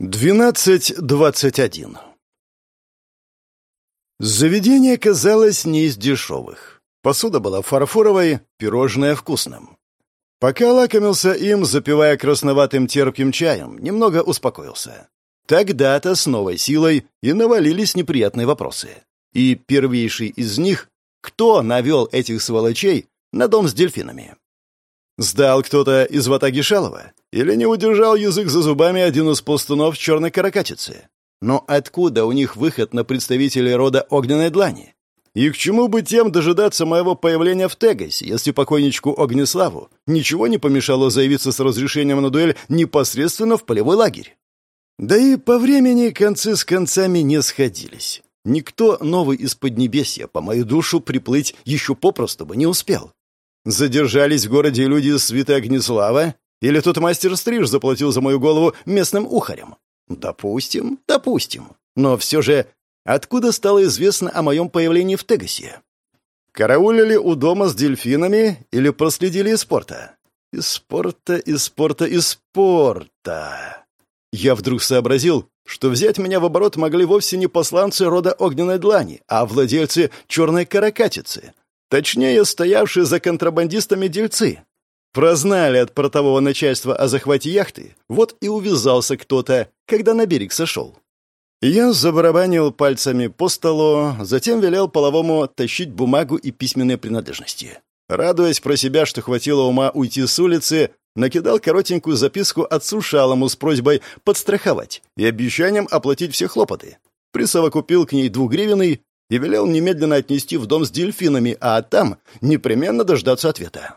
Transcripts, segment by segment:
12.21 Заведение казалось не из дешевых. Посуда была фарфоровой, пирожное вкусным. Пока лакомился им, запивая красноватым терпким чаем, немного успокоился. Тогда-то с новой силой и навалились неприятные вопросы. И первейший из них — кто навел этих сволочей на дом с дельфинами? Сдал кто-то из ватаги Шалова? Или не удержал язык за зубами один из пластунов черной каракатицы? Но откуда у них выход на представителей рода огненной длани? И к чему бы тем дожидаться моего появления в Тегасе, если покойничку Огнеславу ничего не помешало заявиться с разрешением на дуэль непосредственно в полевой лагерь? Да и по времени концы с концами не сходились. Никто новый из Поднебесья по мою душу приплыть еще попросту бы не успел. Задержались в городе люди с свиты Огнеслава? Или тот мастер Стриж заплатил за мою голову местным ухарем? Допустим, допустим. Но все же, откуда стало известно о моем появлении в Тегасе? Караулили у дома с дельфинами или проследили из порта? Из спорта, из спорта, из спорта. Я вдруг сообразил, что взять меня в оборот могли вовсе не посланцы рода огненной длани, а владельцы черной каракатицы, Точнее, стоявшие за контрабандистами дельцы. Прознали от портового начальства о захвате яхты, вот и увязался кто-то, когда на берег сошел. Я забарабанил пальцами по столу, затем велел половому тащить бумагу и письменные принадлежности. Радуясь про себя, что хватило ума уйти с улицы, накидал коротенькую записку отцу Шалому с просьбой подстраховать и обещанием оплатить все хлопоты. Присовокупил к ней двугривенный и велел немедленно отнести в дом с дельфинами, а там непременно дождаться ответа.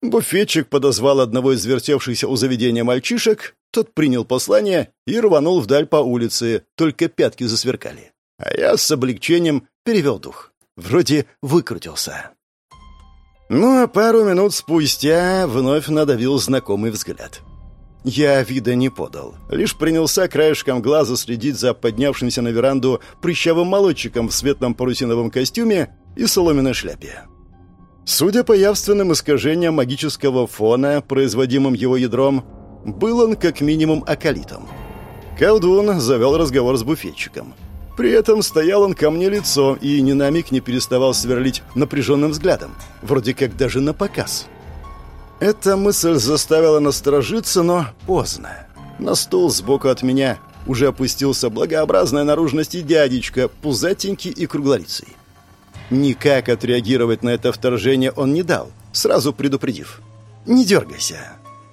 Буфетчик подозвал одного из вертевшихся у заведения мальчишек, тот принял послание и рванул вдаль по улице, только пятки засверкали. А я с облегчением перевел дух. Вроде выкрутился. Ну а пару минут спустя вновь надавил знакомый взгляд. Я вида не подал. Лишь принялся краешком глаза следить за поднявшимся на веранду прыщавым молодчиком в светлом парусиновом костюме и соломенной шляпе. Судя по явственным искажениям магического фона, производимым его ядром, был он как минимум акалитом. Колдун завел разговор с буфетчиком. При этом стоял он ко мне лицо и ни на миг не переставал сверлить напряженным взглядом, вроде как даже на показ. Эта мысль заставила насторожиться, но поздно. На стол сбоку от меня уже опустился благообразная наружности дядечка, пузатенький и круглолицый. Никак отреагировать на это вторжение он не дал, сразу предупредив. «Не дергайся».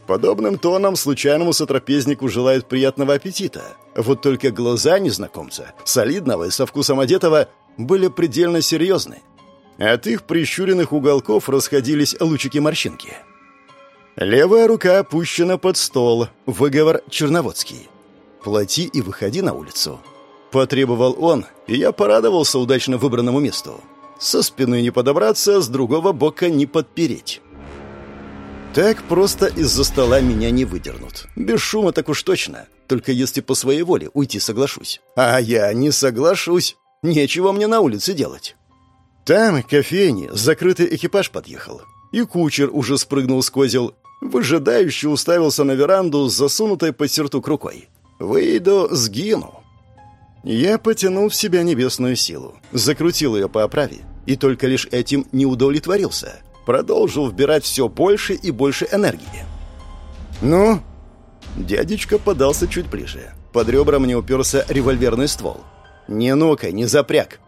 Подобным тоном случайному сотрапезнику желают приятного аппетита. Вот только глаза незнакомца, солидного и со вкусом одетого, были предельно серьезны. От их прищуренных уголков расходились лучики-морщинки. Левая рука опущена под стол. Выговор черноводский. «Плати и выходи на улицу». Потребовал он, и я порадовался удачно выбранному месту. Со спины не подобраться, с другого бока не подпереть. Так просто из-за стола меня не выдернут. Без шума так уж точно. Только если по своей воле уйти соглашусь. А я не соглашусь. Нечего мне на улице делать. Там, кофейни, закрытый экипаж подъехал. И кучер уже спрыгнул с козел, Выжидающе уставился на веранду с засунутой под сюртук рукой. «Выйду, сгину». Я потянул в себя небесную силу, закрутил ее по оправе, и только лишь этим не удовлетворился. Продолжил вбирать все больше и больше энергии. «Ну?» Дядечка подался чуть ближе. Под ребра мне уперся револьверный ствол. «Не ну-ка, не запряг!»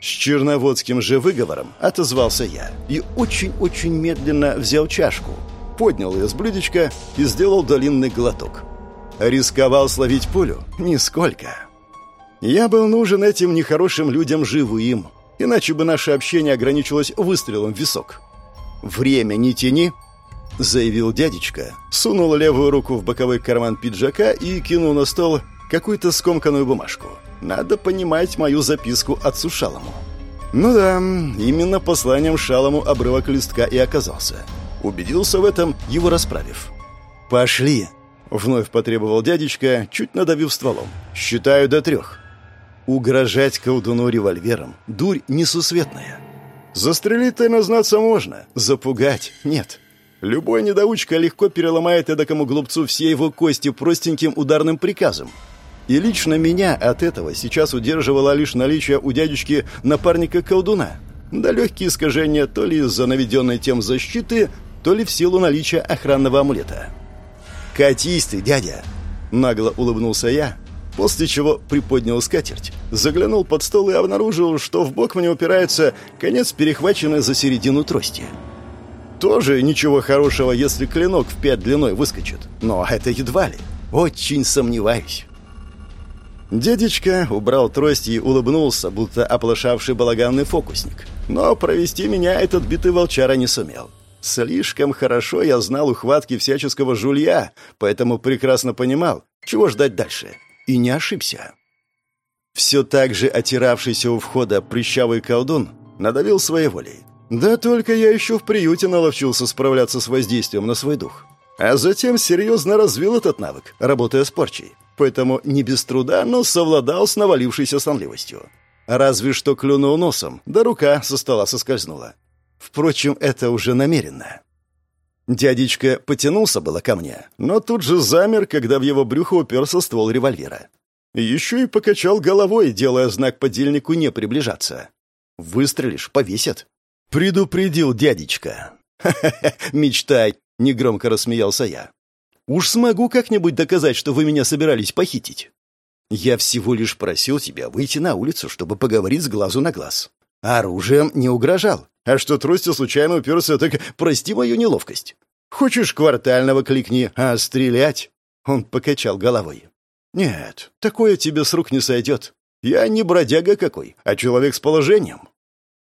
С черноводским же выговором отозвался я и очень-очень медленно взял чашку, поднял ее с блюдечка и сделал долинный глоток. Рисковал словить пулю? Нисколько. Я был нужен этим нехорошим людям живым, иначе бы наше общение ограничилось выстрелом в висок. «Время не тяни», — заявил дядечка, сунул левую руку в боковой карман пиджака и кинул на стол какую-то скомканную бумажку. Надо понимать мою записку отцу Шалому. Ну да, именно посланием Шалому обрывок листка и оказался. Убедился в этом, его расправив. «Пошли!» — вновь потребовал дядечка, чуть надавив стволом. «Считаю до трех». Угрожать колдуну револьвером — дурь несусветная. Застрелить тайно знаться можно, запугать — нет. Любой недоучка легко переломает эдакому глупцу все его кости простеньким ударным приказом. И лично меня от этого сейчас удерживало лишь наличие у дядечки напарника-колдуна. Да легкие искажения то ли из-за наведенной тем защиты, то ли в силу наличия охранного амулета. «Катись ты, дядя!» — нагло улыбнулся я, после чего приподнял скатерть, заглянул под стол и обнаружил, что в бок мне упирается конец, перехваченный за середину трости. Тоже ничего хорошего, если клинок в пять длиной выскочит, но это едва ли. Очень сомневаюсь. Дедечка убрал трость и улыбнулся, будто оплошавший балаганный фокусник. Но провести меня этот битый волчара не сумел. Слишком хорошо я знал ухватки всяческого жулья, поэтому прекрасно понимал, чего ждать дальше. И не ошибся. Все так же отиравшийся у входа прыщавый колдун надавил своей волей. Да только я еще в приюте наловчился справляться с воздействием на свой дух. А затем серьезно развил этот навык, работая с порчей. Поэтому не без труда, но совладал с навалившейся сонливостью. Разве что клюнул носом, да рука со стола соскользнула. Впрочем, это уже намеренно. Дядечка потянулся было ко мне, но тут же замер, когда в его брюхо уперся ствол револьвера. Еще и покачал головой, делая знак подельнику не приближаться. «Выстрелишь — повесят». «Предупредил дядечка». «Ха-ха-ха, мечтай!» — негромко рассмеялся я. «Уж смогу как-нибудь доказать, что вы меня собирались похитить». «Я всего лишь просил тебя выйти на улицу, чтобы поговорить с глазу на глаз. Оружием не угрожал. А что тростью случайно уперся, так прости мою неловкость. Хочешь квартального кликни, а стрелять?» Он покачал головой. «Нет, такое тебе с рук не сойдет. Я не бродяга какой, а человек с положением».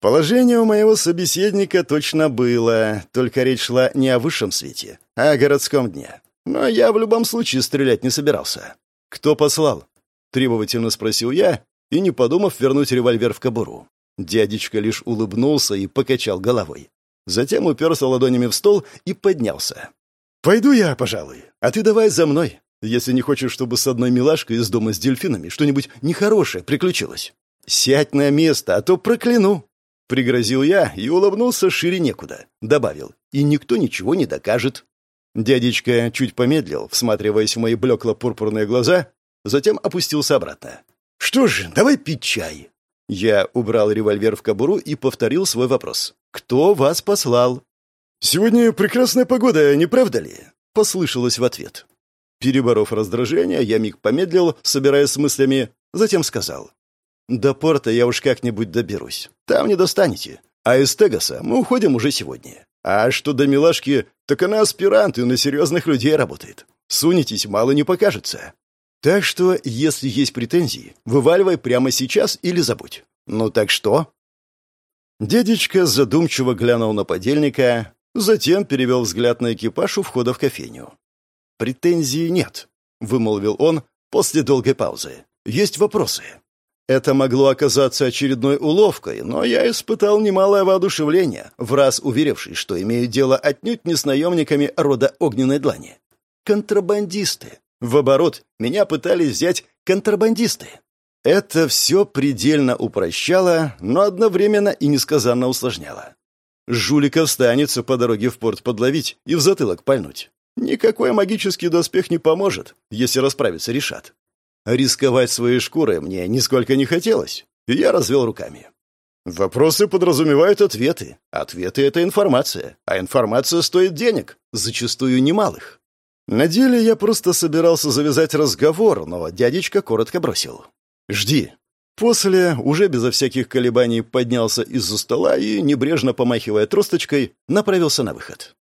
Положение у моего собеседника точно было, только речь шла не о высшем свете, а о городском дне. Но я в любом случае стрелять не собирался. «Кто послал?» — требовательно спросил я, и, не подумав, вернуть револьвер в кобуру. Дядечка лишь улыбнулся и покачал головой. Затем уперся ладонями в стол и поднялся. «Пойду я, пожалуй, а ты давай за мной, если не хочешь, чтобы с одной милашкой из дома с дельфинами что-нибудь нехорошее приключилось. Сядь на место, а то прокляну!» Пригрозил я и улыбнулся шире некуда. Добавил, и никто ничего не докажет. Дядечка чуть помедлил, всматриваясь в мои блекло-пурпурные глаза, затем опустился обратно. «Что ж, давай пить чай!» Я убрал револьвер в кобуру и повторил свой вопрос. «Кто вас послал?» «Сегодня прекрасная погода, не правда ли?» — послышалось в ответ. Переборов раздражение, я миг помедлил, собираясь с мыслями, затем сказал. «До порта я уж как-нибудь доберусь. Там не достанете. А из Тегаса мы уходим уже сегодня. А что до милашки, так она аспирант и на серьезных людей работает. Сунетесь, мало не покажется. Так что, если есть претензии, вываливай прямо сейчас или забудь. Ну так что?» Дедечка задумчиво глянул на подельника, затем перевел взгляд на экипаж у входа в кофейню. «Претензий нет», — вымолвил он после долгой паузы. «Есть вопросы». Это могло оказаться очередной уловкой, но я испытал немалое воодушевление, в раз уверившись, что имею дело отнюдь не с наемниками рода огненной длани. Контрабандисты. В оборот меня пытались взять контрабандисты. Это все предельно упрощало, но одновременно и несказанно усложняло. Жуликов станется по дороге в порт подловить и в затылок пальнуть. Никакой магический доспех не поможет, если расправиться решат. Рисковать своей шкурой мне нисколько не хотелось, и я развел руками. Вопросы подразумевают ответы. Ответы — это информация, а информация стоит денег, зачастую немалых. На деле я просто собирался завязать разговор, но дядечка коротко бросил. «Жди». После, уже безо всяких колебаний, поднялся из-за стола и, небрежно помахивая тросточкой, направился на выход.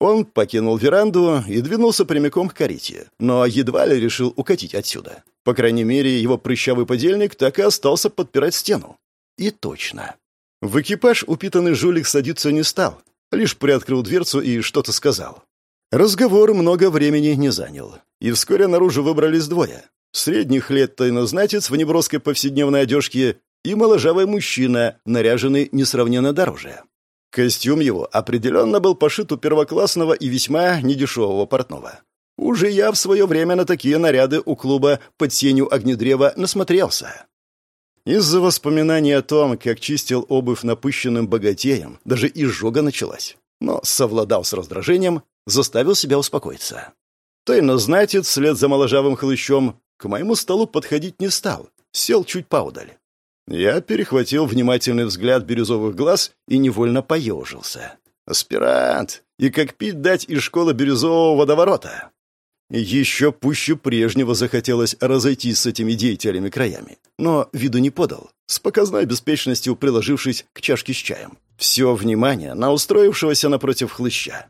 Он покинул веранду и двинулся прямиком к карете, но едва ли решил укатить отсюда. По крайней мере, его прыщавый подельник так и остался подпирать стену. И точно. В экипаж упитанный жулик садиться не стал, лишь приоткрыл дверцу и что-то сказал. Разговор много времени не занял, и вскоре наружу выбрались двое. Средних лет тайнознатец в неброской повседневной одежке и моложавый мужчина, наряженный несравненно дороже. Костюм его определенно был пошит у первоклассного и весьма недешевого портного. Уже я в свое время на такие наряды у клуба под сенью огнедрева насмотрелся. Из-за воспоминаний о том, как чистил обувь напыщенным богатеем, даже изжога началась. но совладал с раздражением, заставил себя успокоиться. Тайнознатец, вслед за моложавым хлыщом, к моему столу подходить не стал, сел чуть поудаль. Я перехватил внимательный взгляд бирюзовых глаз и невольно поежился. Аспирант! И как пить дать из школы бирюзового водоворота! Еще пуще прежнего захотелось разойтись с этими деятелями краями, но виду не подал, с показной беспечностью приложившись к чашке с чаем. Все внимание на устроившегося напротив хлыща.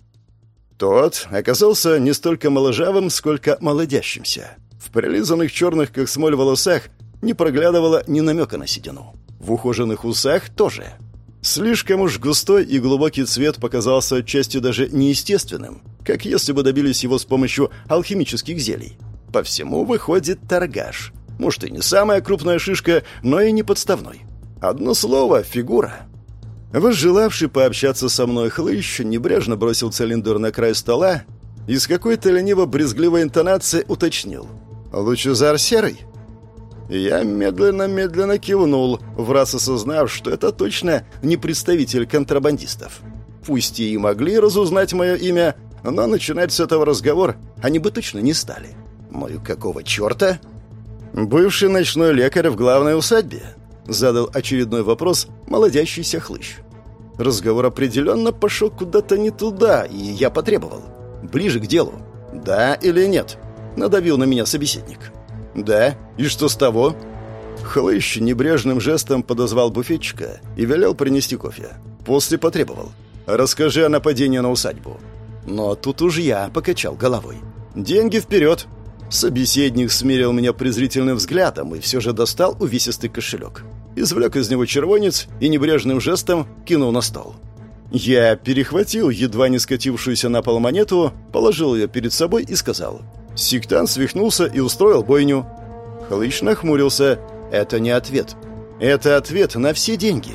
Тот оказался не столько моложавым, сколько молодящимся. В прилизанных черных, как смоль, волосах не проглядывало ни намека на седину. В ухоженных усах тоже. Слишком уж густой и глубокий цвет показался отчасти даже неестественным, как если бы добились его с помощью алхимических зелий. По всему выходит торгаш. Может, и не самая крупная шишка, но и не подставной. Одно слово — фигура. Возжелавший пообщаться со мной хлыщ небрежно бросил цилиндр на край стола и с какой-то лениво-брезгливой интонацией уточнил. «Лучезар серый?» Я медленно-медленно кивнул, в раз осознав, что это точно не представитель контрабандистов. Пусть и могли разузнать мое имя, но начинать с этого разговор они бы точно не стали. Мою какого черта? Бывший ночной лекарь в главной усадьбе? Задал очередной вопрос молодящийся хлыщ. Разговор определенно пошел куда-то не туда, и я потребовал. Ближе к делу. «Да или нет?» — надавил на меня собеседник. «Да? И что с того?» Хлыщ небрежным жестом подозвал буфетчика и велел принести кофе. После потребовал. «Расскажи о нападении на усадьбу». Но тут уж я покачал головой. «Деньги вперед!» Собеседник смирил меня презрительным взглядом и все же достал увесистый кошелек. Извлек из него червонец и небрежным жестом кинул на стол. Я перехватил едва не скатившуюся на пол монету, положил ее перед собой и сказал. Сектант свихнулся и устроил бойню. Хлыщ нахмурился. Это не ответ. Это ответ на все деньги.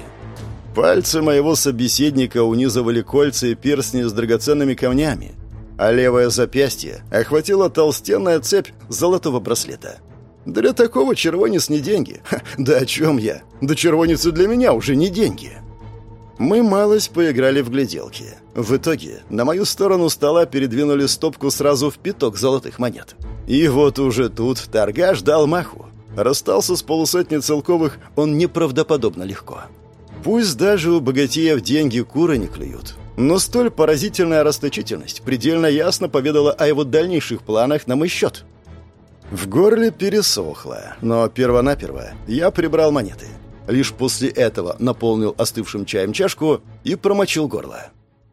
Пальцы моего собеседника унизывали кольца и перстни с драгоценными камнями, а левое запястье охватила толстенная цепь золотого браслета. Для такого червонец не деньги. Ха, да о чем я? Да червонец для меня уже не деньги. Мы малость поиграли в гляделки. В итоге на мою сторону стола передвинули стопку сразу в пяток золотых монет. И вот уже тут торгаш дал маху. Расстался с полусотней целковых он неправдоподобно легко. Пусть даже у богатеев деньги куры не клюют. Но столь поразительная расточительность предельно ясно поведала о его дальнейших планах на мой счет. В горле пересохло, но перво-наперво я прибрал монеты. Лишь после этого наполнил остывшим чаем чашку и промочил горло.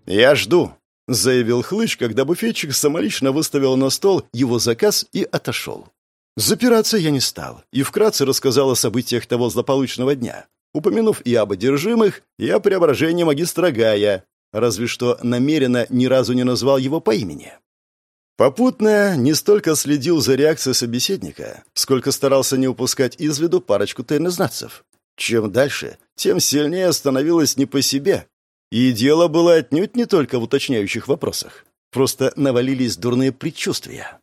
«Я жду», — заявил Хлыч, когда буфетчик самолично выставил на стол его заказ и отошел. Запираться я не стал и вкратце рассказал о событиях того злополучного дня, упомянув и об одержимых, и о преображении магистра Гая, разве что намеренно ни разу не назвал его по имени. Попутно не столько следил за реакцией собеседника, сколько старался не упускать из виду парочку тайнознатцев. Чем дальше, тем сильнее становилось не по себе. И дело было отнюдь не только в уточняющих вопросах. Просто навалились дурные предчувствия.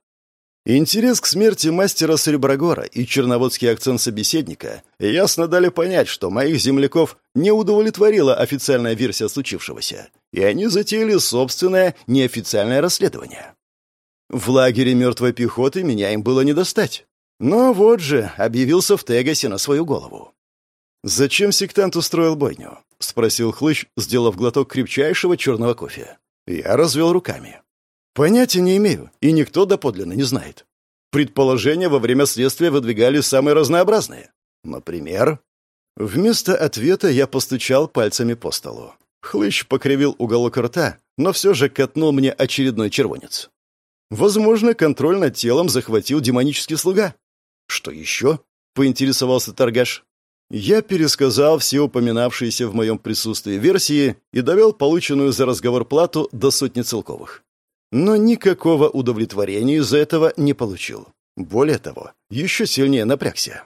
Интерес к смерти мастера Сереброгора и черноводский акцент собеседника ясно дали понять, что моих земляков не удовлетворила официальная версия случившегося, и они затеяли собственное неофициальное расследование. В лагере мертвой пехоты меня им было не достать. Но вот же объявился в Тегасе на свою голову. «Зачем сектант устроил бойню?» — спросил Хлыщ, сделав глоток крепчайшего черного кофе. Я развел руками. Понятия не имею, и никто доподлинно не знает. Предположения во время следствия выдвигали самые разнообразные. Например, вместо ответа я постучал пальцами по столу. Хлыщ покривил уголок рта, но все же катнул мне очередной червонец. Возможно, контроль над телом захватил демонический слуга. Что еще? поинтересовался торгаш. Я пересказал все упоминавшиеся в моем присутствии версии и довел полученную за разговор плату до сотни целковых но никакого удовлетворения из-за этого не получил. Более того, еще сильнее напрягся.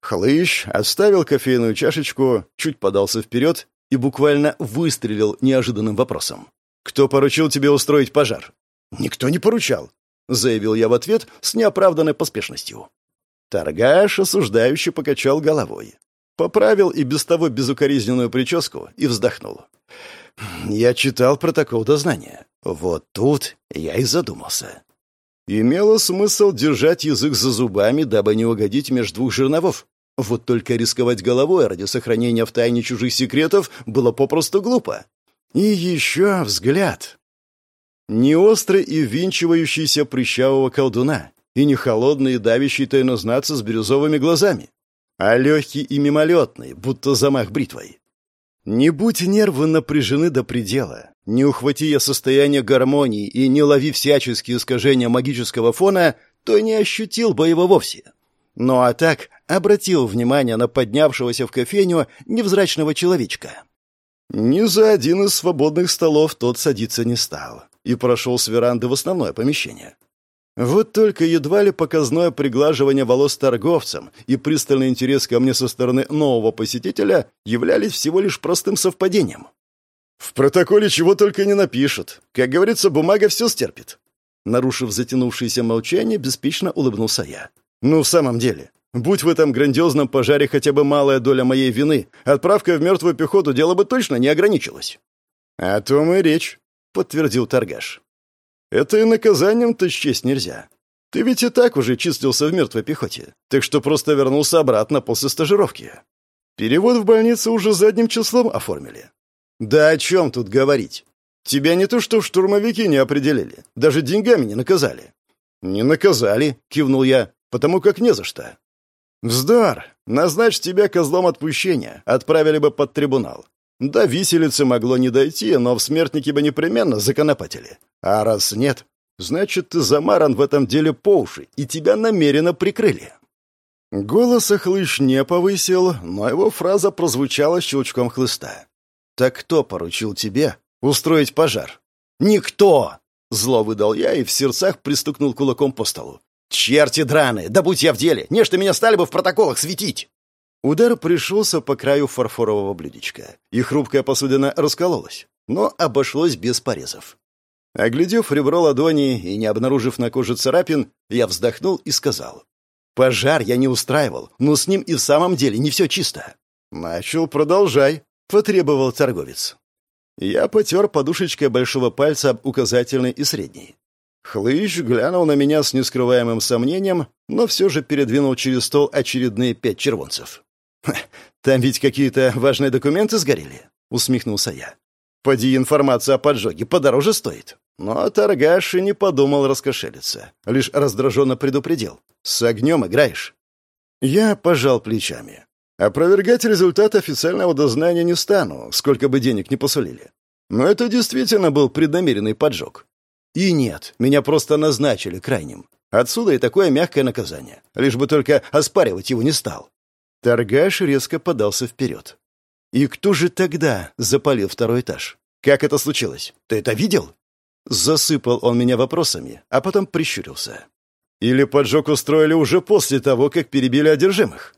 Хлыщ оставил кофейную чашечку, чуть подался вперед и буквально выстрелил неожиданным вопросом. «Кто поручил тебе устроить пожар?» «Никто не поручал», — заявил я в ответ с неоправданной поспешностью. Торгаш осуждающе покачал головой. Поправил и без того безукоризненную прическу и вздохнул. Я читал протокол дознания. Вот тут я и задумался. Имело смысл держать язык за зубами, дабы не угодить между двух жерновов. Вот только рисковать головой ради сохранения в тайне чужих секретов было попросту глупо. И еще взгляд. Не острый и ввинчивающийся прыщавого колдуна, и не холодный и давящий тайнознаться с бирюзовыми глазами, а легкий и мимолетный, будто замах бритвой. Не будь нервы напряжены до предела, не ухвати я состояние гармонии и не лови всяческие искажения магического фона, то не ощутил бы его вовсе. Ну а так обратил внимание на поднявшегося в кофейню невзрачного человечка. Ни за один из свободных столов тот садиться не стал и прошел с веранды в основное помещение. Вот только едва ли показное приглаживание волос торговцам и пристальный интерес ко мне со стороны нового посетителя являлись всего лишь простым совпадением. В протоколе чего только не напишут. Как говорится, бумага все стерпит. Нарушив затянувшееся молчание, беспечно улыбнулся я. Ну, в самом деле, будь в этом грандиозном пожаре хотя бы малая доля моей вины, отправка в мертвую пехоту дело бы точно не ограничилось. О том и речь, подтвердил торгаш. Это и наказанием-то счесть нельзя. Ты ведь и так уже чистился в мертвой пехоте, так что просто вернулся обратно после стажировки. Перевод в больницу уже задним числом оформили. Да о чем тут говорить? Тебя не то что в штурмовики не определили, даже деньгами не наказали. Не наказали, кивнул я, потому как не за что. Вздор! Назначь тебя козлом отпущения, отправили бы под трибунал. До виселицы могло не дойти, но в смертники бы непременно законопатили. А раз нет, значит, ты замаран в этом деле по уши, и тебя намеренно прикрыли». Голос Хлыш не повысил, но его фраза прозвучала щелчком хлыста. «Так кто поручил тебе устроить пожар?» «Никто!» — зло выдал я и в сердцах пристукнул кулаком по столу. «Черти драные! Да будь я в деле! Не что меня стали бы в протоколах светить!» Удар пришелся по краю фарфорового блюдечка, и хрупкая посудина раскололась, но обошлось без порезов. Оглядев ребро ладони и не обнаружив на коже царапин, я вздохнул и сказал. «Пожар я не устраивал, но с ним и в самом деле не все чисто». «Начал, продолжай», — потребовал торговец. Я потер подушечкой большого пальца об указательный и средний. Хлыщ глянул на меня с нескрываемым сомнением, но все же передвинул через стол очередные пять червонцев. «Там ведь какие-то важные документы сгорели?» — усмехнулся я. «Поди информация о поджоге подороже стоит». Но торгаш и не подумал раскошелиться. Лишь раздраженно предупредил. «С огнем играешь?» Я пожал плечами. Опровергать результат официального дознания не стану, сколько бы денег не посулили. Но это действительно был преднамеренный поджог. И нет, меня просто назначили крайним. Отсюда и такое мягкое наказание. Лишь бы только оспаривать его не стал. Торгаш резко подался вперед. «И кто же тогда запалил второй этаж? Как это случилось? Ты это видел?» Засыпал он меня вопросами, а потом прищурился. «Или поджог устроили уже после того, как перебили одержимых?»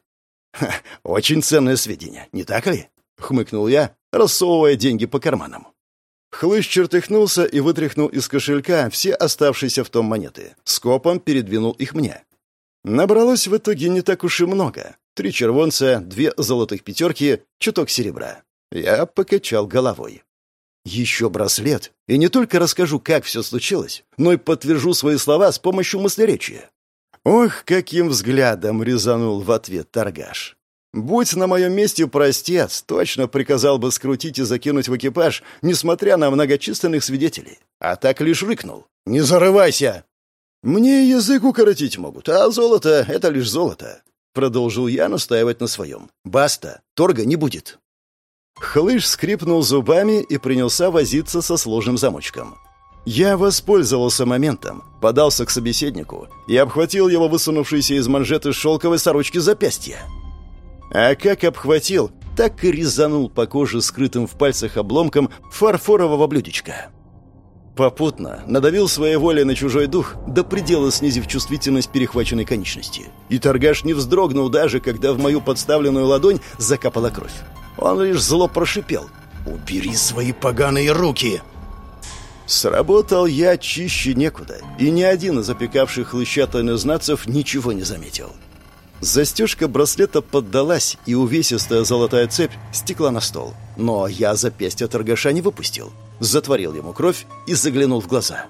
Ха, «Очень ценное сведение, не так ли?» — хмыкнул я, рассовывая деньги по карманам. Хлыщ чертыхнулся и вытряхнул из кошелька все оставшиеся в том монеты. Скопом передвинул их мне. Набралось в итоге не так уж и много. Три червонца, две золотых пятерки, чуток серебра. Я покачал головой. Еще браслет, и не только расскажу, как все случилось, но и подтвержу свои слова с помощью мыслеречия. Ох, каким взглядом резанул в ответ торгаш. Будь на моем месте простец, точно приказал бы скрутить и закинуть в экипаж, несмотря на многочисленных свидетелей. А так лишь рыкнул. «Не зарывайся!» «Мне язык укоротить могут, а золото — это лишь золото. Продолжил я настаивать на своем. «Баста, торга не будет». Хлыш скрипнул зубами и принялся возиться со сложным замочком. Я воспользовался моментом, подался к собеседнику и обхватил его высунувшиеся из манжеты шелковой сорочки запястья. А как обхватил, так и резанул по коже скрытым в пальцах обломком фарфорового блюдечка. Попутно надавил своей волей на чужой дух, до предела снизив чувствительность перехваченной конечности. И торгаш не вздрогнул даже, когда в мою подставленную ладонь закапала кровь. Он лишь зло прошипел. «Убери свои поганые руки!» Сработал я чище некуда, и ни один из опекавших хлыща тайнознацев ничего не заметил. Застежка браслета поддалась, и увесистая золотая цепь стекла на стол. Но я запястье торгаша не выпустил. Затворил ему кровь и заглянул в глаза.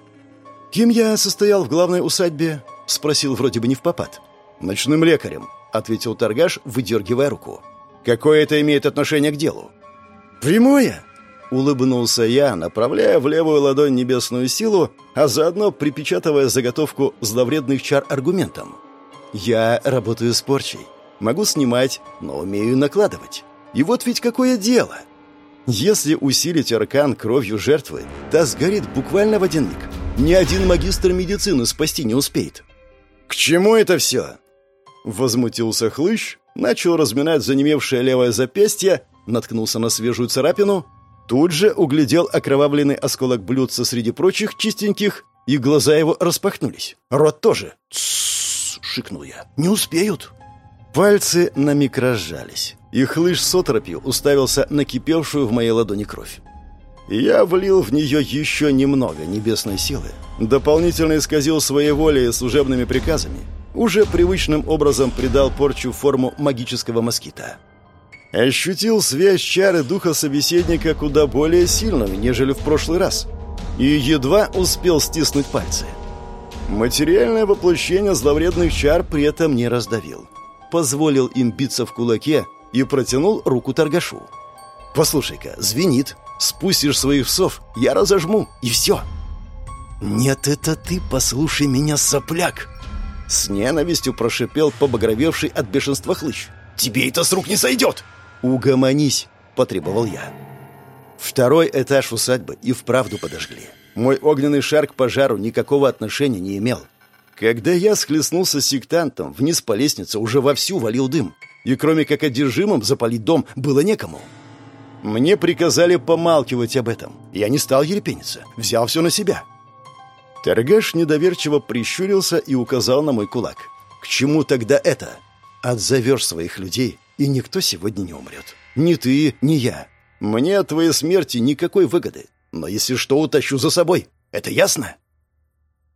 «Кем я состоял в главной усадьбе?» — спросил вроде бы не в попад. «Ночным лекарем», — ответил торгаш, выдергивая руку. «Какое это имеет отношение к делу?» «Прямое!» — улыбнулся я, направляя в левую ладонь небесную силу, а заодно припечатывая заготовку зловредных чар аргументом. Я работаю с порчей. Могу снимать, но умею накладывать. И вот ведь какое дело! Если усилить аркан кровью жертвы, та сгорит буквально в один миг. Ни один магистр медицины спасти не успеет. «К чему это все?» Возмутился хлыщ, начал разминать занемевшее левое запястье, наткнулся на свежую царапину, тут же углядел окровавленный осколок блюдца среди прочих чистеньких, и глаза его распахнулись. Рот тоже. «Тссс!» шикнул я. «Не успеют!» Пальцы на миг разжались, и хлыш с оторопью уставился на кипевшую в моей ладони кровь. Я влил в нее еще немного небесной силы, дополнительно исказил своей волей служебными приказами, уже привычным образом придал порчу форму магического москита. Ощутил связь чары духа собеседника куда более сильную, нежели в прошлый раз, и едва успел стиснуть пальцы – Материальное воплощение зловредных чар при этом не раздавил. Позволил им биться в кулаке и протянул руку торгашу. «Послушай-ка, звенит. Спустишь своих псов, я разожму, и все». «Нет, это ты послушай меня, сопляк!» С ненавистью прошипел побагровевший от бешенства хлыщ. «Тебе это с рук не сойдет!» «Угомонись!» — потребовал я. Второй этаж усадьбы и вправду подожгли. Мой огненный шар к пожару никакого отношения не имел. Когда я схлестнулся с сектантом, вниз по лестнице уже вовсю валил дым. И кроме как одержимым запалить дом было некому. Мне приказали помалкивать об этом. Я не стал ерепениться, взял все на себя. Торгаш недоверчиво прищурился и указал на мой кулак. «К чему тогда это? Отзовешь своих людей, и никто сегодня не умрет. Ни ты, ни я. Мне от твоей смерти никакой выгоды. Но если что, утащу за собой. Это ясно?»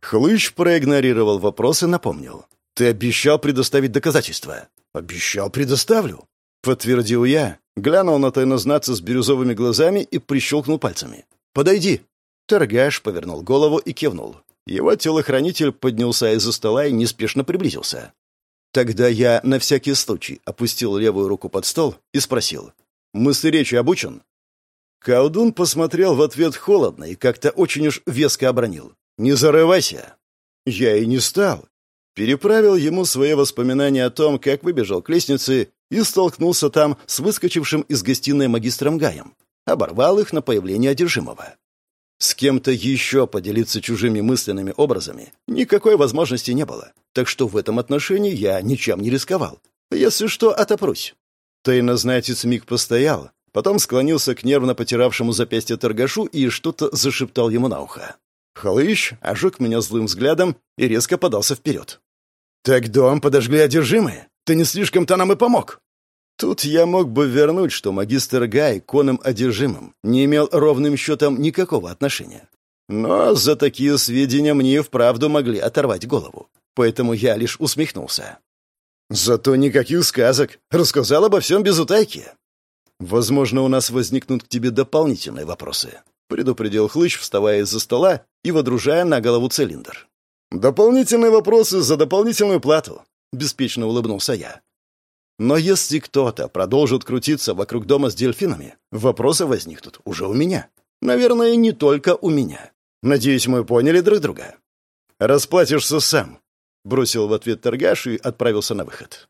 Хлыщ проигнорировал вопрос и напомнил. «Ты обещал предоставить доказательства». «Обещал, предоставлю», — подтвердил я, глянул на тайнознаться с бирюзовыми глазами и прищелкнул пальцами. «Подойди». Торгаш повернул голову и кивнул. Его телохранитель поднялся из-за стола и неспешно приблизился. Тогда я на всякий случай опустил левую руку под стол и спросил. «Мысли речи обучен?» Колдун посмотрел в ответ холодно и как-то очень уж веско обронил. «Не зарывайся!» Я и не стал. Переправил ему свои воспоминания о том, как выбежал к лестнице и столкнулся там с выскочившим из гостиной магистром Гаем. Оборвал их на появление одержимого. С кем-то еще поделиться чужими мысленными образами никакой возможности не было, так что в этом отношении я ничем не рисковал. Если что, отопрусь. Тайнознатец миг постоял, Потом склонился к нервно потиравшему запястье торгашу и что-то зашептал ему на ухо. Халыш ожег меня злым взглядом и резко подался вперед. «Так дом подожгли одержимые? Ты не слишком-то нам и помог!» Тут я мог бы вернуть, что магистр Гай к одержимым не имел ровным счетом никакого отношения. Но за такие сведения мне вправду могли оторвать голову. Поэтому я лишь усмехнулся. «Зато никаких сказок. Рассказал обо всем без утайки. «Возможно, у нас возникнут к тебе дополнительные вопросы», — предупредил Хлыщ, вставая из-за стола и водружая на голову цилиндр. «Дополнительные вопросы за дополнительную плату», — беспечно улыбнулся я. «Но если кто-то продолжит крутиться вокруг дома с дельфинами, вопросы возникнут уже у меня. Наверное, не только у меня. Надеюсь, мы поняли друг друга». «Расплатишься сам», — бросил в ответ торгаш и отправился на выход.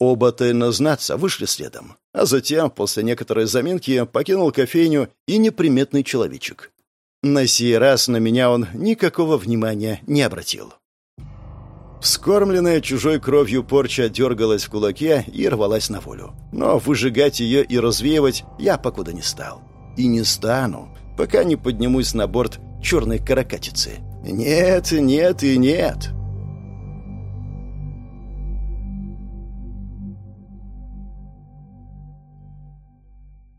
Оба тайнознатца вышли следом, а затем, после некоторой заминки, покинул кофейню и неприметный человечек. На сей раз на меня он никакого внимания не обратил. Вскормленная чужой кровью порча дергалась в кулаке и рвалась на волю. Но выжигать ее и развеивать я покуда не стал. И не стану, пока не поднимусь на борт черной каракатицы. Нет, нет и нет.